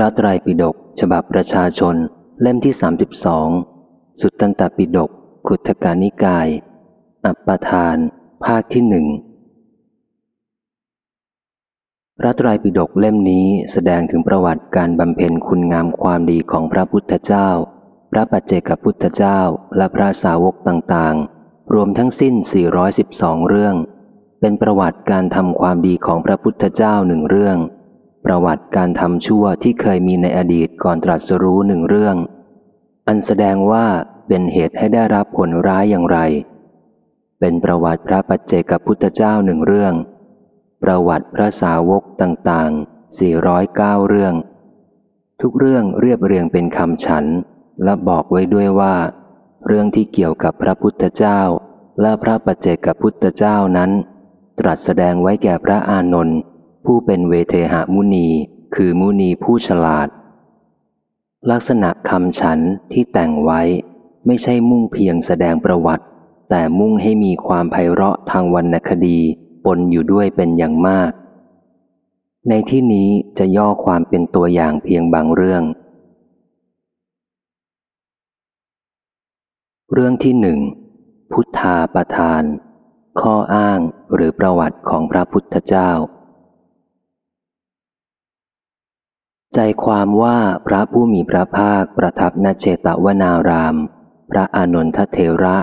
ระไตรปิฎกฉบับประชาชน เล่มที่ 32 สุตตันตปิฎกขุทกานิกาย อัปปทาน ภาคที่หนึ่งพระไตรปิฎกเล่มนี้แสดงถึงประวัติการบำเพ็ญคุณงามความดีของพระพุทธเจ้า พระปัจเจกพุทธเจ้าและพระสาวกต่างๆ รวมทั้งสิ้น 412 เรื่อง เป็นประวัติการทำความดีของพระพุทธเจ้าหนึ่งเรื่อง ประวัติการทำชั่วที่เคยมีในอดีตก่อนตรัสรู้หนึ่งเรื่อง อันแสดงว่าเป็นเหตุให้ได้รับผลร้ายอย่างไร เป็นประวัติพระปัจเจกพุทธเจ้าหนึ่งเรื่อง ประวัติพระสาวกต่างๆ 409 เรื่อง ทุกเรื่องเรียบเรียงเป็นคำฉัน และบอกไว้ด้วยว่า เรื่องที่เกี่ยวกับพระพุทธเจ้า และพระปัจเจกพุทธเจ้านั้น ตรัสแสดงไว้แก่พระอานนท์ ผู้เป็นเวเทหมุนี คือมุนีผู้ฉลาด ลักษณะคำฉันที่แต่งไว้ไม่ใช่มุ่งเพียงแสดงประวัติ แต่มุ่งให้มีความไพเราะทางวรรณคดีปนอยู่ด้วยเป็นอย่างมาก ในที่นี้จะย่อความเป็นตัวอย่างเพียงบางเรื่อง เรื่องที่หนึ่งพุทธาประทาน ข้ออ้างหรือประวัติของพระพุทธเจ้า ใจความว่าพระผู้มีพระภาคประทับณเชตวนาราม พระอานนทเทระ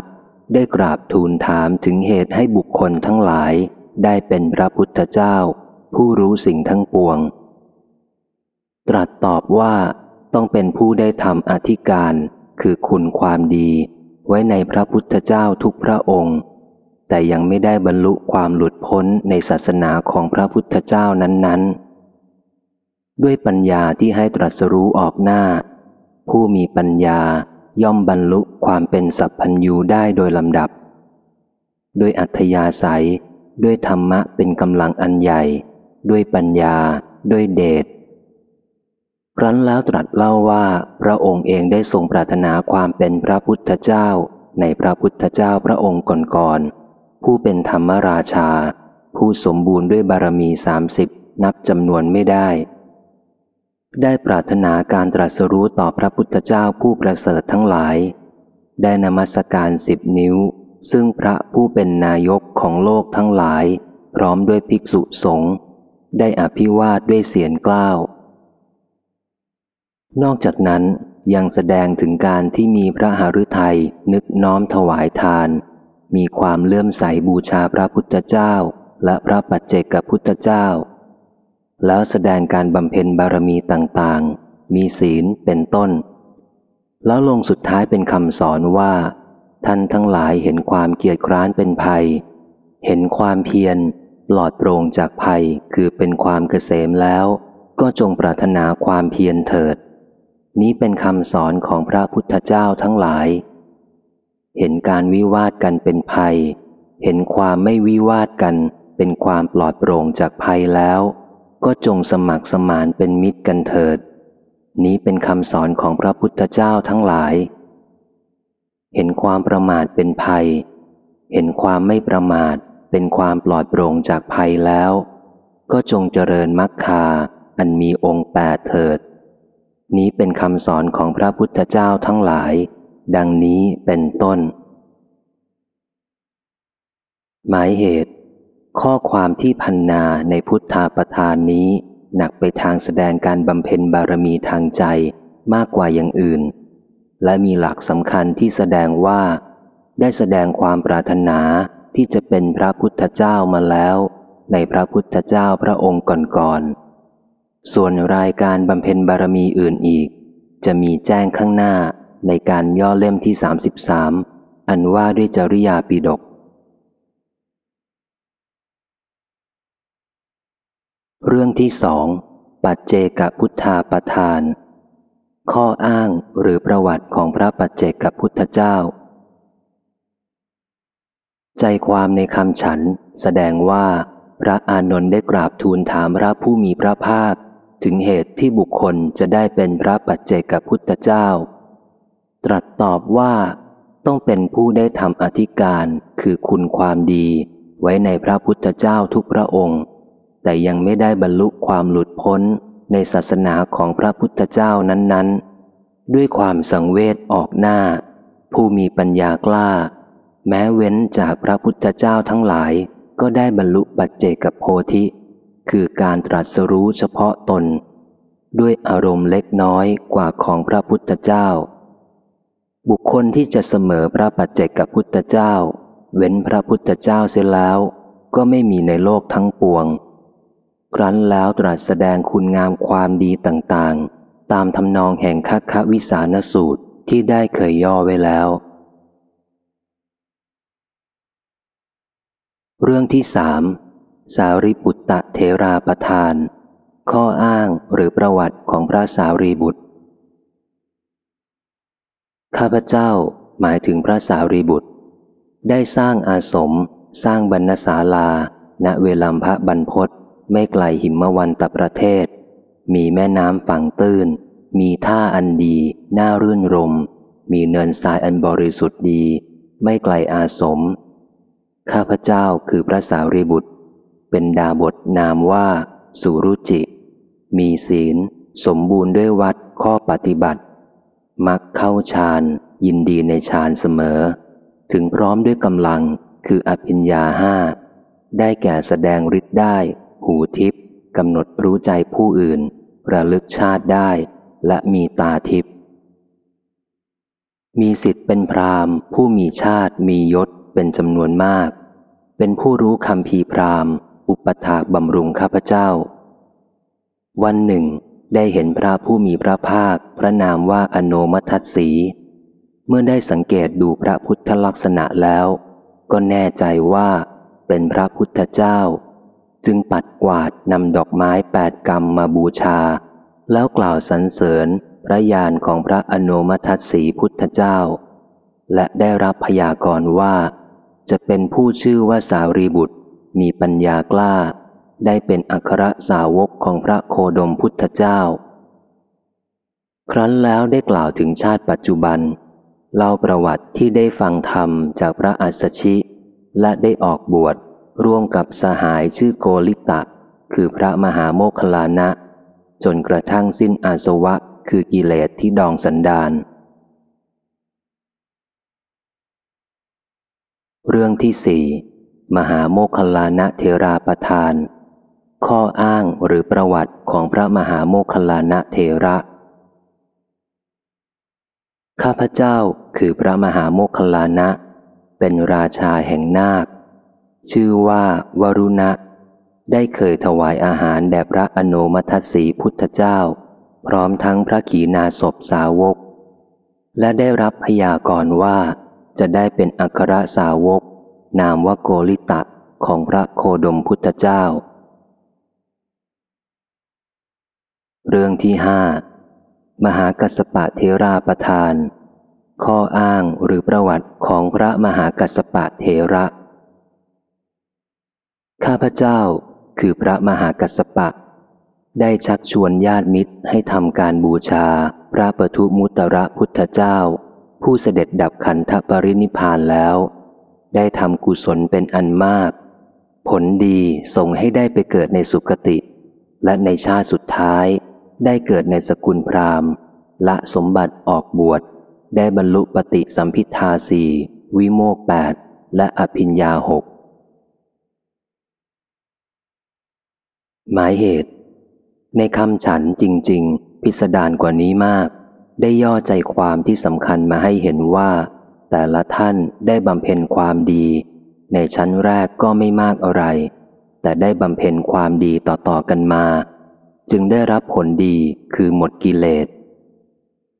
ได้กราบทูลถามถึงเหตุให้บุคคลทั้งหลายได้เป็นพระพุทธเจ้า ผู้รู้สิ่งทั้งปวง ตรัสตอบว่าต้องเป็นผู้ได้ทำอธิการคือคุณความดีไว้ในพระพุทธเจ้าทุกพระองค์ แต่ยังไม่ได้บรรลุความหลุดพ้นในศาสนาของพระพุทธเจ้านั้นๆ ด้วยปัญญาที่ให้ตรัสรู้ออกหน้า ผู้มีปัญญาย่อมบรรลุความเป็นสัพพัญญูได้โดยลำดับ ด้วยอัธยาศัย ด้วยธรรมะเป็นกำลังอันใหญ่ ด้วยปัญญา ด้วยเดชครั้นแล้วตรัสเล่าว่าพระองค์เองได้ทรงปรารถนาความเป็นพระพุทธเจ้า ในพระพุทธเจ้าพระองค์ก่อนๆผู้เป็นธรรมราชา ผู้สมบูรณ์ด้วยบารมีสามสิบนับจำนวนไม่ได้ ได้ปรารถนาการตรัสรู้ต่อพระพุทธเจ้าผู้ประเสริฐทั้งหลาย ได้นมัสการสิบนิ้ว ซึ่งพระผู้เป็นนายกของโลกทั้งหลาย พร้อมด้วยภิกษุสงฆ์ได้อภิวาทด้วยเสียงกล้าว นอกจากนั้นยังแสดงถึงการที่มีพระหฤทัยนึกน้อมถวายทาน มีความเลื่อมใสบูชาพระพุทธเจ้า และพระปัจเจกพุทธเจ้า แล้วแสดงการบำเพ็ญบารมีต่างๆ มีศีลเป็นต้น แล้วลงสุดท้ายเป็นคำสอนว่า ท่านทั้งหลายเห็นความเกียดคร้านเป็นภัย เห็นความเพียรปลอดโปร่งจากภัยคือเป็นความเกษมแล้ว ก็จงปรารถนาความเพียรเถิด นี้เป็นคำสอนของพระพุทธเจ้าทั้งหลาย เห็นการวิวาทกันเป็นภัย เห็นความไม่วิวาทกันเป็นความปลอดโปร่งจากภัยแล้ว ก็จงสมัครสมานเป็นมิตรกันเถิด นี้เป็นคำสอนของพระพุทธเจ้าทั้งหลาย เห็นความประมาทเป็นภัย เห็นความไม่ประมาทเป็นความปลอดโปร่งจากภัยแล้ว ก็จงเจริญมรรคาอันมีองค์แปดเถิด นี้เป็นคำสอนของพระพุทธเจ้าทั้งหลาย ดังนี้เป็นต้น หมายเหตุ ข้อความที่พันนาในพุทธาประทานนี้ หนักไปทางแสดงการบำเพ็ญบารมีทางใจมากกว่าอย่างอื่น และมีหลักสำคัญที่แสดงว่า ได้แสดงความปรารถนาที่จะเป็นพระพุทธเจ้ามาแล้ว ในพระพุทธเจ้าพระองค์ก่อนๆส่วนรายการบำเพ็ญบารมีอื่นอีก จะมีแจ้งข้างหน้าในการย่อเล่มที่ 33 อันว่าด้วยจริยาปิดก เรื่องที่สอง ปัจเจกพุทธาประทาน ข้ออ้างหรือประวัติของพระปัจเจกพุทธเจ้า ใจความในคำฉันแสดงว่า พระอานนท์ได้กราบทูลถามพระผู้มีพระภาค ถึงเหตุที่บุคคลจะได้เป็นพระปัจเจกพุทธเจ้า ตรัสตอบว่า ต้องเป็นผู้ได้ทำอธิการคือคุณความดี ไว้ในพระพุทธเจ้าทุกพระองค์ แต่ยังไม่ได้บรรลุความหลุดพ้นในศาสนาของพระพุทธเจ้านั้น ๆ ด้วยความสังเวชออกหน้า ผู้มีปัญญากล้า แม้เว้นจากพระพุทธเจ้าทั้งหลายก็ได้บรรลุปัจเจกโพธิ คือการตรัสรู้เฉพาะตน ด้วยอารมณ์เล็กน้อยกว่าของพระพุทธเจ้า บุคคลที่จะเสมอพระปัจเจกพุทธเจ้า เว้นพระพุทธเจ้าเสียแล้ว ก็ไม่มีในโลกทั้งปวง ครั้นแล้วตรัสแสดงคุณงามความดีต่างๆ ตามทำนองแห่งคัคควิสานสูตรที่ได้เคยย่อไว้แล้ว เรื่องที่สามสารีบุตตะเทราประทาน ข้ออ้างหรือประวัติของพระสารีบุตร ข้าพเจ้าหมายถึงพระสารีบุตร ได้สร้างอาสม สร้างบรรณศาลา ณเวลัมพระบรรพศ ไม่ไกลหิมวันตประเทศ มีแม่น้ำฝั่งตื้น มีท่าอันดี น่ารื่นรม มีเนินทรายอันบริสุทธิ์ดี ไม่ไกลอาสม ข้าพเจ้าคือพระสารีบุตร เป็นดาบทนามว่าสุรุจิ มีศีล สมบูรณ์ด้วยวัดข้อปฏิบัติ มักเข้าฌานยินดีในฌานเสมอ ถึงพร้อมด้วยกำลังคืออภิญญาห้าได้แก่แสดงฤทธิ์ได้ หูทิพย์กำหนดรู้ใจผู้อื่น ระลึกชาติได้ และมีตาทิพย์มีสิทธิ์เป็นพราหมณ์ผู้มีชาติมียศเป็นจำนวนมาก เป็นผู้รู้คำพีพราหมณ์อุปถากบำรุงข้าพเจ้า วันหนึ่ง ได้เห็นพระผู้มีพระภาค พระนามว่าอโนมัทัสสี เมื่อได้สังเกตดูพระพุทธลักษณะแล้ว ก็แน่ใจว่าเป็นพระพุทธเจ้า จึงปัดกวาดนำดอกไม้แปดกรรมมาบูชา แล้วกล่าวสรรเสริญพระญาณของพระอโนมัทัสสีพุทธเจ้า และได้รับพยากรณ์ว่า จะเป็นผู้ชื่อว่าสารีบุตร มีปัญญากล้า ได้เป็นอัครสาวกของพระโคดมพุทธเจ้า ครั้นแล้วได้กล่าวถึงชาติปัจจุบัน เล่าประวัติที่ได้ฟังธรรมจากพระอัสสชิ และได้ออกบวช ร่วมกับสหายชื่อโกลิตะ คือพระมหาโมคลานะ จนกระทั่งสิ้นอาสวะคือกิเลสที่ดองสันดานเรื่องที่สี่มหาโมคลานะเทราประทาน ข้ออ้างหรือประวัติของพระมหาโมคลานะเทระ ข้าพเจ้าคือพระมหาโมคลานะ เป็นราชาแห่งนาค ชื่อว่าวรุณะ ได้เคยถวายอาหารแด่พระอโนมัทสีพุทธเจ้า พร้อมทั้งพระขีณาสพสาวก และได้รับพยากรณ์ว่า จะได้เป็นอัครสาวก นามว่าโกลิตะของพระโคดมพุทธเจ้า เรื่องที่ห้ามหากัสปะเทราประทาน ข้ออ้างหรือประวัติของพระมหากัสปะเทระ ข้าพเจ้าคือพระมหากัสสปะ ได้ชักชวนญาติมิตรให้ทำการบูชาพระปทุมุตระพุทธเจ้า ผู้เสด็จดับขันธปรินิพานแล้ว ได้ทำกุศลเป็นอันมาก ผลดีส่งให้ได้ไปเกิดในสุคติ และในชาติสุดท้าย ได้เกิดในสกุลพราหมณ์ละสมบัติออกบวช ได้บรรลุปฏิสัมพิทาสีวิโมกแปดและอภิญญาหก หมายเหตุ ในคำฉันจริง ๆ พิสดารกว่านี้มาก ได้ย่อใจความที่สำคัญมาให้เห็นว่า แต่ละท่านได้บำเพ็ญความดี ในชั้นแรกก็ไม่มากอะไร แต่ได้บำเพ็ญความดีต่อๆกันมา จึงได้รับผลดีคือหมดกิเลส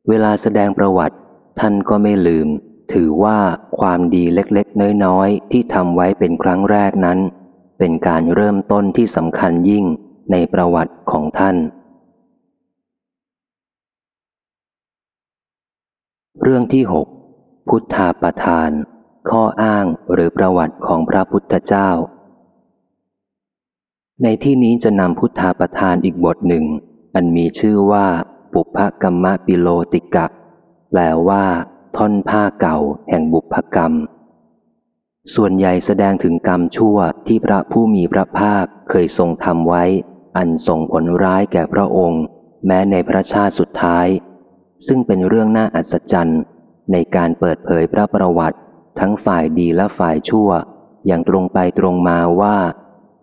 เวลาแสดงประวัติ ท่านก็ไม่ลืม ถือว่าความดีเล็กๆ น้อยๆ ที่ทำไว้เป็นครั้งแรกนั้น เป็นการเริ่มต้นที่สำคัญยิ่งในประวัติของท่าน เรื่องที่หกพุทธาประทาน ข้ออ้างหรือประวัติของพระพุทธเจ้า ในที่นี้จะนำพุทธาประทานอีกบทหนึ่ง อันมีชื่อว่า ปุพกรรมปิโลติกะ แปลว่า ท่อนผ้าเก่าแห่งบุพกรรม ส่วนใหญ่แสดงถึงกรรมชั่วที่พระผู้มีพระภาคเคยทรงทำไว้ อันส่งผลร้ายแก่พระองค์ แม้ในพระชาติสุดท้าย ซึ่งเป็นเรื่องน่าอัศจรรย์ ในการเปิดเผยพระประวัติ ทั้งฝ่ายดีและฝ่ายชั่ว อย่างตรงไปตรงมาว่า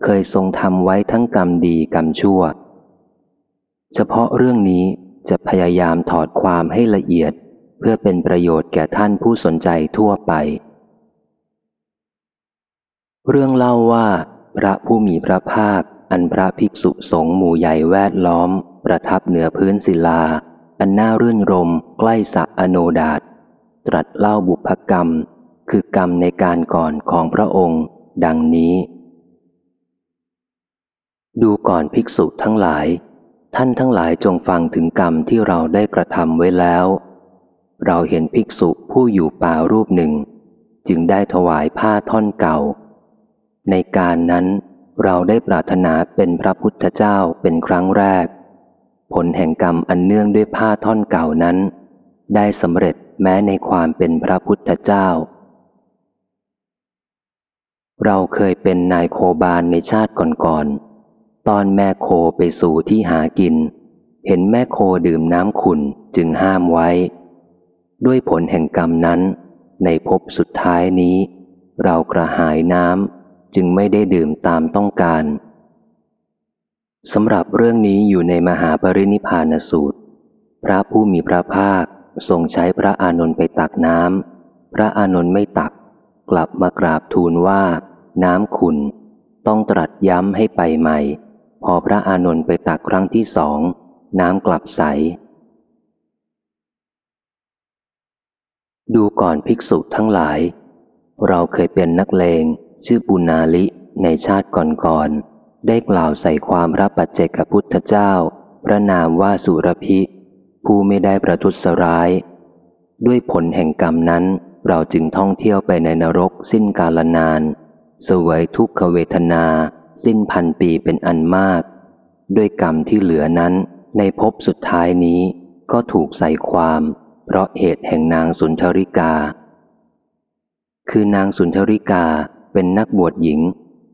เคยทรงทำไว้ทั้งกรรมดีกรรมชั่ว เฉพาะเรื่องนี้จะพยายามถอดความให้ละเอียด เพื่อเป็นประโยชน์แก่ท่านผู้สนใจทั่วไป เรื่องเล่าว่า พระผู้มีพระภาค อันพระภิกษุสงฆ์หมู่ใหญ่แวดล้อม ประทับเหนือพื้นศิลา อันน่ารื่นรม ใกล้สะอโนดาตตรัสเล่าบุพกรรม คือกรรมในการก่อนของพระองค์ ดังนี้ ดูก่อนภิกษุทั้งหลาย ท่านทั้งหลายจงฟังถึงกรรมที่เราได้กระทำไว้แล้ว เราเห็นภิกษุผู้อยู่ป่ารูปหนึ่ง จึงได้ถวายผ้าท่อนเก่า ในการนั้นเราได้ปรารถนาเป็นพระพุทธเจ้าเป็นครั้งแรก ผลแห่งกรรมอันเนื่องด้วยผ้าท่อนเก่านั้น ได้สำเร็จแม้ในความเป็นพระพุทธเจ้า เราเคยเป็นนายโคบาลในชาติก่อนๆ ตอนแม่โคไปสู่ที่หากิน เห็นแม่โคดื่มน้ำขุนจึงห้ามไว้ ด้วยผลแห่งกรรมนั้น ในภพสุดท้ายนี้ เรากระหายน้ำ จึงไม่ได้ดื่มตามต้องการสำหรับเรื่องนี้อยู่ในมหาปรินิพานสูตร พระผู้มีพระภาคทรงใช้พระอานนท์ไปตักน้ำพระอานนท์ไม่ตัก กลับมากราบทูลว่า น้ำขุนต้องตรัสย้ำให้ไปใหม่ พอพระอานนท์ไปตักครั้งที่สอง น้ำกลับใส ดูก่อนภิกษุทั้งหลาย เราเคยเป็นนักเลง ชื่อปุนาลิในชาติก่อนๆได้กล่าวใส่ความพระปัจเจกพุทธเจ้า พระนามว่าสุรพิ ผู้ไม่ได้ประทุษร้าย ด้วยผลแห่งกรรมนั้นเราจึงท่องเที่ยวไปในนรกสิ้นกาลนาน สวยทุกขเวทนา สิ้นพันปีเป็นอันมาก ด้วยกรรมที่เหลือนั้นในภพสุดท้ายนี้ก็ถูกใส่ความ เพราะเหตุแห่งนางสุนทริกา คือนางสุนทริกา เป็นนักบวชหญิง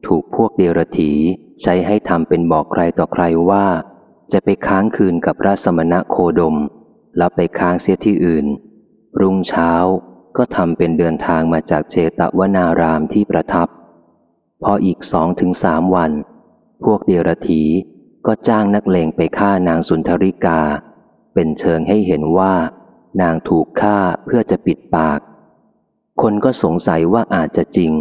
ถูกพวกเดรถีใช้ให้ทำเป็นบอกใครต่อใครว่า จะไปค้างคืนกับพระสมณะโคดม แล้วไปค้างเสียที่อื่น รุ่งเช้าก็ทำเป็นเดินทางมาจากเจตวนารามที่ประทับ พออีกสองถึงสามวัน พวกเดรถีก็จ้างนักเลงไปฆ่านางสุนทริกา เป็นเชิงให้เห็นว่า นางถูกฆ่าเพื่อจะปิดปาก คนก็สงสัยว่าอาจจะจริง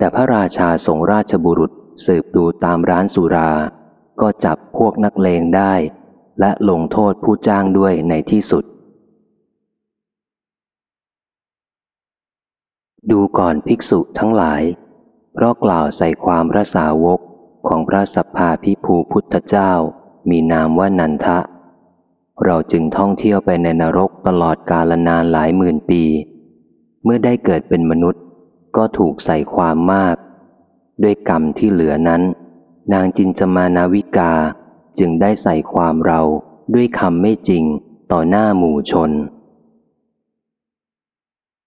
แต่พระราชาส่งราชบุรุษสืบดูตามร้านสุรา ก็จับพวกนักเลงได้ และลงโทษผู้จ้างด้วยในที่สุด ดูก่อนภิกษุทั้งหลาย เพราะกล่าวใส่ความพระสาวกของพระสัพพาพิภูพุทธเจ้า มีนามว่านันทะ เราจึงท่องเที่ยวไปในนรกตลอดกาลนานหลายหมื่นปี เมื่อได้เกิดเป็นมนุษย์ ก็ถูกใส่ความมาก ด้วยกรรมที่เหลือนั้น นางจินจมานาวิกาจึงได้ใส่ความเราด้วยคำไม่จริงต่อหน้าหมู่ชน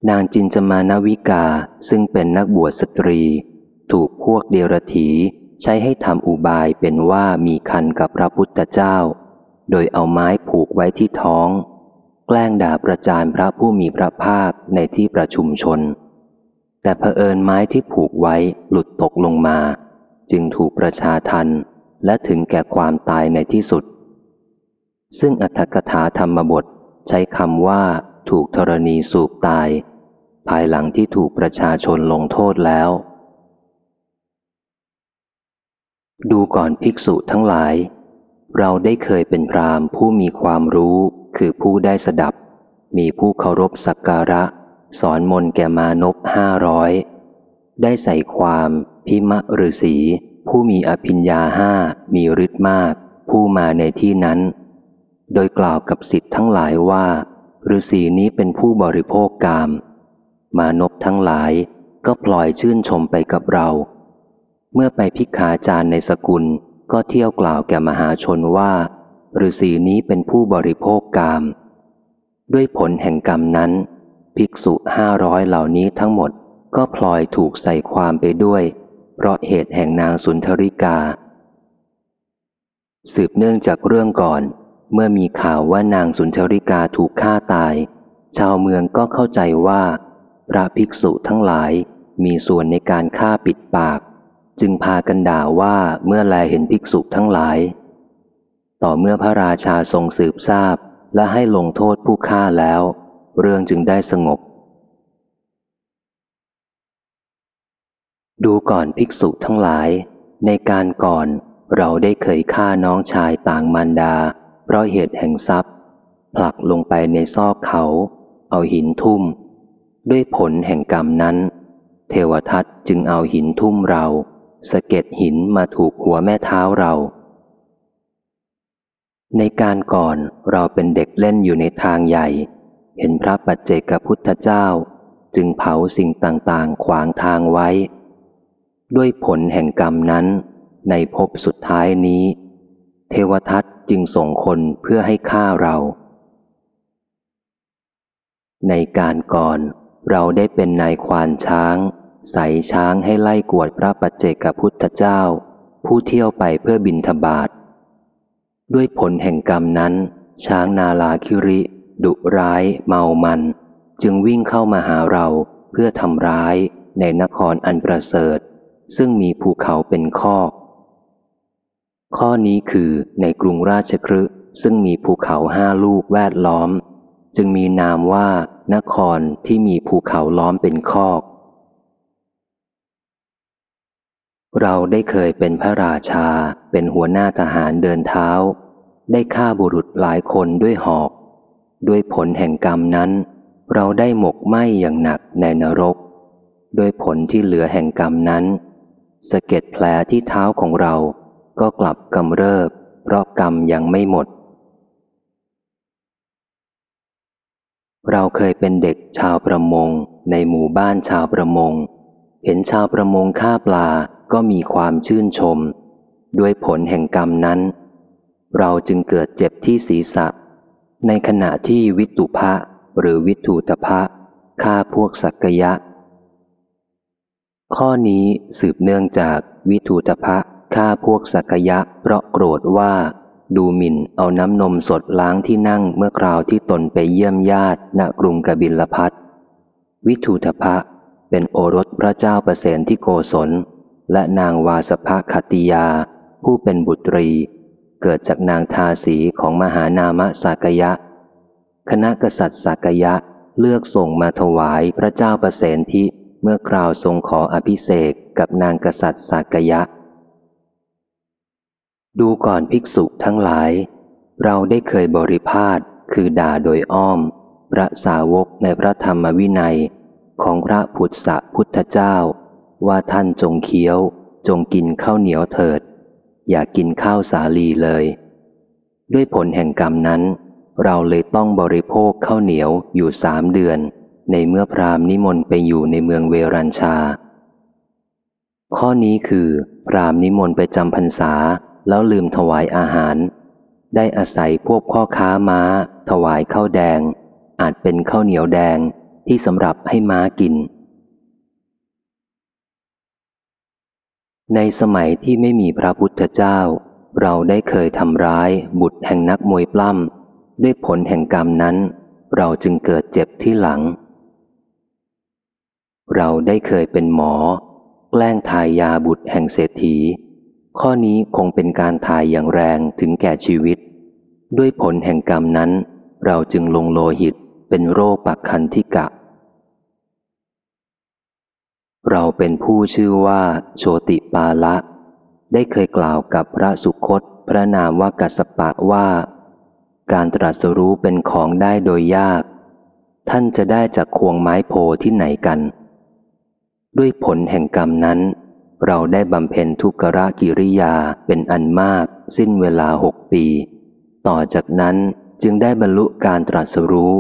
นางจินจมานาวิกาซึ่งเป็นนักบวชสตรี ถูกพวกเดรถีใช้ให้ทำอุบายเป็นว่ามีคันกับพระพุทธเจ้า โดยเอาไม้ผูกไว้ที่ท้อง แกล้งด่าประจานพระผู้มีพระภาคในที่ประชุมชน แต่เผอิญไม้ที่ผูกไว้หลุดตกลงมา จึงถูกประชาทันและถึงแก่ความตายในที่สุด ซึ่งอัตถกถาธรรมบทใช้คำว่าถูกธรณีสูบตาย ภายหลังที่ถูกประชาชนลงโทษแล้ว ดูก่อนภิกษุทั้งหลาย เราได้เคยเป็นพรามผู้มีความรู้คือผู้ได้สดับ มีผู้เคารพสักการะ สอนมนแก่มานพห้าร้อยได้ใส่ความพิมะฤษีผู้มีอภิญญาห้ามีฤทธิ์มาก ผู้มาในที่นั้น โดยกล่าวกับสิทธิ์ทั้งหลายว่าฤษีนี้เป็นผู้บริโภคกาม มานพทั้งหลายก็ปล่อยชื่นชมไปกับเรา เมื่อไปพิกขาจารย์ในสกุลก็เที่ยวกล่าวแก่มหาชนว่าฤษีนี้เป็นผู้บริโภคกาม ด้วยผลแห่งกรรมนั้น ภิกษุห้าร้อยเหล่านี้ทั้งหมดก็พลอยถูกใส่ความไปด้วย เพราะเหตุแห่งนางสุนทริกา สืบเนื่องจากเรื่องก่อน เมื่อมีข่าวว่านางสุนทริกาถูกฆ่าตาย ชาวเมืองก็เข้าใจว่า พระภิกษุทั้งหลายมีส่วนในการฆ่าปิดปาก จึงพากันด่าว่าเมื่อแลเห็นภิกษุทั้งหลาย ต่อเมื่อพระราชาทรงสืบทราบและให้ลงโทษผู้ฆ่าแล้ว เรื่องจึงได้สงบ ดูก่อนภิกษุทั้งหลาย ในการก่อนเราได้เคยฆ่าน้องชายต่างมารดา เพราะเหตุแห่งทรัพย์ ผลักลงไปในซอกเขา เอาหินทุ่ม ด้วยผลแห่งกรรมนั้น เทวทัตจึงเอาหินทุ่มเราสะเก็ดหินมาถูกหัวแม่เท้าเรา ในการก่อนเราเป็นเด็กเล่นอยู่ในทางใหญ่ เห็นพระปัจเจกพุทธเจ้า จึงเผาสิ่งต่างๆ ขวางทางไว้ ด้วยผลแห่งกรรมนั้น ในภพสุดท้ายนี้ เทวทัตจึงส่งคนเพื่อให้ฆ่าเรา ในการก่อนเราได้เป็นนายควานช้าง ใส่ช้างให้ไล่กวดพระปัจเจกพุทธเจ้า ผู้เที่ยวไปเพื่อบินทบาทด้วยผลแห่งกรรมนั้น ช้างนาลาคิริ ดุร้ายเมามัน จึงวิ่งเข้ามาหาเราเพื่อทำร้ายในนครอันประเสริฐ ซึ่งมีภูเขาเป็นข้อ ข้อนี้คือในกรุงราชครึซึ่งมีภูเขาห้าลูกแวดล้อม จึงมีนามว่านครที่มีภูเขาล้อมเป็นคอก เราได้เคยเป็นพระราชาเป็นหัวหน้าทหารเดินเท้า ได้ฆ่าบุรุษหลายคนด้วยหอก ด้วยผลแห่งกรรมนั้น เราได้หมกไหมอย่างหนักในนรก ด้วยผลที่เหลือแห่งกรรมนั้นสะเก็ดแผลที่เท้าของเราก็กลับกำเริบ เพราะกรรมยังไม่หมด เราเคยเป็นเด็กชาวประมง ในหมู่บ้านชาวประมง เห็นชาวประมงฆ่าปลาก็มีความชื่นชม ด้วยผลแห่งกรรมนั้น เราจึงเกิดเจ็บที่ศีรษะ ในขณะที่วิตุภะหรือวิถูตภะฆ่าพวกสักยะ ข้อนี้สืบเนื่องจากวิถูตภะฆ่าพวกสักยะ เพราะโกรธว่า ดูหมิ่นเอาน้ำนมสดล้างที่นั่งเมื่อคราวที่ตนไปเยี่ยมญาติณกรุงกบิลพัทวิทูทพะเป็นโอรสพระเจ้าประเสนที่โกศล และนางวาสภคติยา ผู้เป็นบุตรี เกิดจากนางทาสีของมหานามะสากยะ คณะกษัตริย์สากยะเลือกส่งมาถวายพระเจ้าประเสนที่เมื่อคราวทรงขออภิเษกกับนางกษัตริย์สากยะ ดูก่อนภิกษุทั้งหลาย เราได้เคยบริพาทคือด่าโดยอ้อม พระสาวกในพระธรรมวินัย ของพระพุทธพุทธเจ้า ว่าท่านจงเคี้ยว จงกินข้าวเหนียวเถิด อย่ากินข้าวสาลีเลย ด้วยผลแห่งกรรมนั้น เราเลยต้องบริโภคข้าวเหนียวอยู่สามเดือน ในเมื่อพรามนิมนต์ไปอยู่ในเมืองเวรัญชา ข้อนี้คือ พรามนิมนต์ไปจำพรรษาแล้วลืมถวายอาหาร ได้อาศัยพวกพ่อค้าม้า ถวายข้าวแดง อาจเป็นข้าวเหนียวแดงที่สำหรับให้ม้ากิน ในสมัยที่ไม่มีพระพุทธเจ้า เราได้เคยทำร้ายบุตรแห่งนักมวยปล้ำด้วยผลแห่งกรรมนั้น เราจึงเกิดเจ็บที่หลัง เราได้เคยเป็นหมอ แกล้งทายยาบุตรแห่งเศรษฐี ข้อนี้คงเป็นการทายอย่างแรงถึงแก่ชีวิต ด้วยผลแห่งกรรมนั้น เราจึงลงโลหิตเป็นโรคปักคันธิกะ เราเป็นผู้ชื่อว่าโชติปาละ ได้เคยกล่าวกับพระสุคตพระนามว่ากัสปะว่า การตรัสรู้เป็นของได้โดยยาก ท่านจะได้จากควงไม้โพที่ไหนกัน ด้วยผลแห่งกรรมนั้น เราได้บำเพ็ญทุกขะกิริยาเป็นอันมาก สิ้นเวลาหกปี ต่อจากนั้นจึงได้บรรลุการตรัสรู้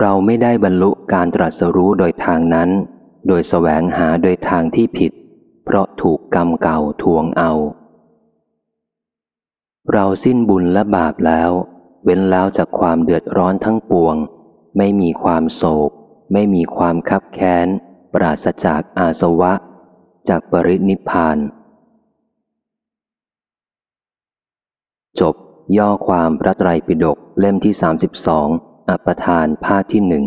เราไม่ได้บรรลุการตรัสรู้โดยทางนั้น โดยแสวงหาโดยทางที่ผิด เพราะถูกกรรมเก่าทวงเอา เราสิ้นบุญและบาปแล้ว เว้นแล้วจากความเดือดร้อนทั้งปวง ไม่มีความโศก ไม่มีความคับแค้น ปราศจากอาสวะ จากปรินิพาน จบย่อความพระไตรปิฎกเล่มที่ 32 อัปทานภาคที่หนึ่ง